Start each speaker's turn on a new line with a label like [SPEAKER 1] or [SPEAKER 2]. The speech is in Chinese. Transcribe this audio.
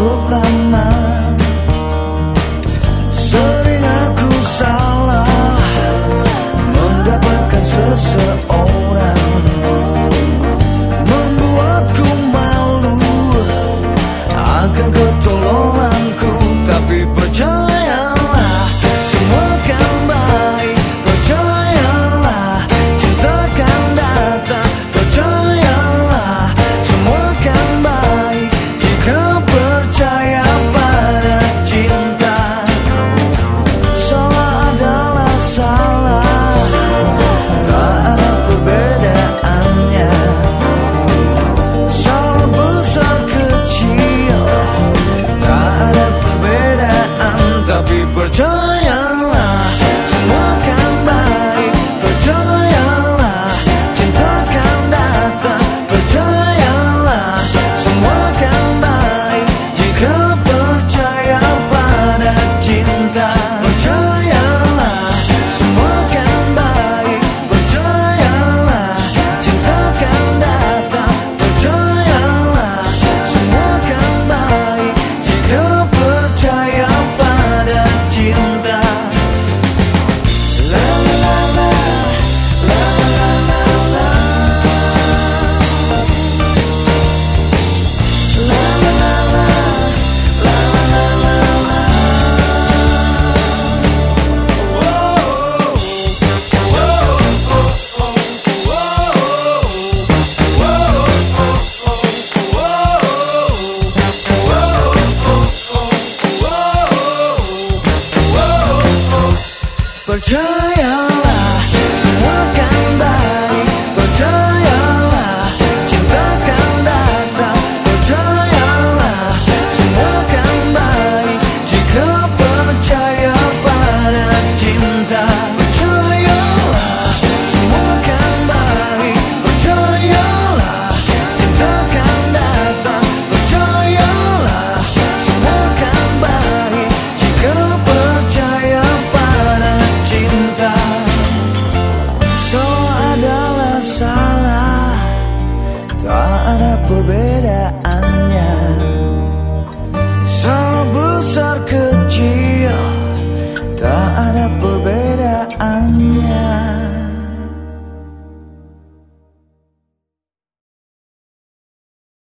[SPEAKER 1] cuộc làm 我这样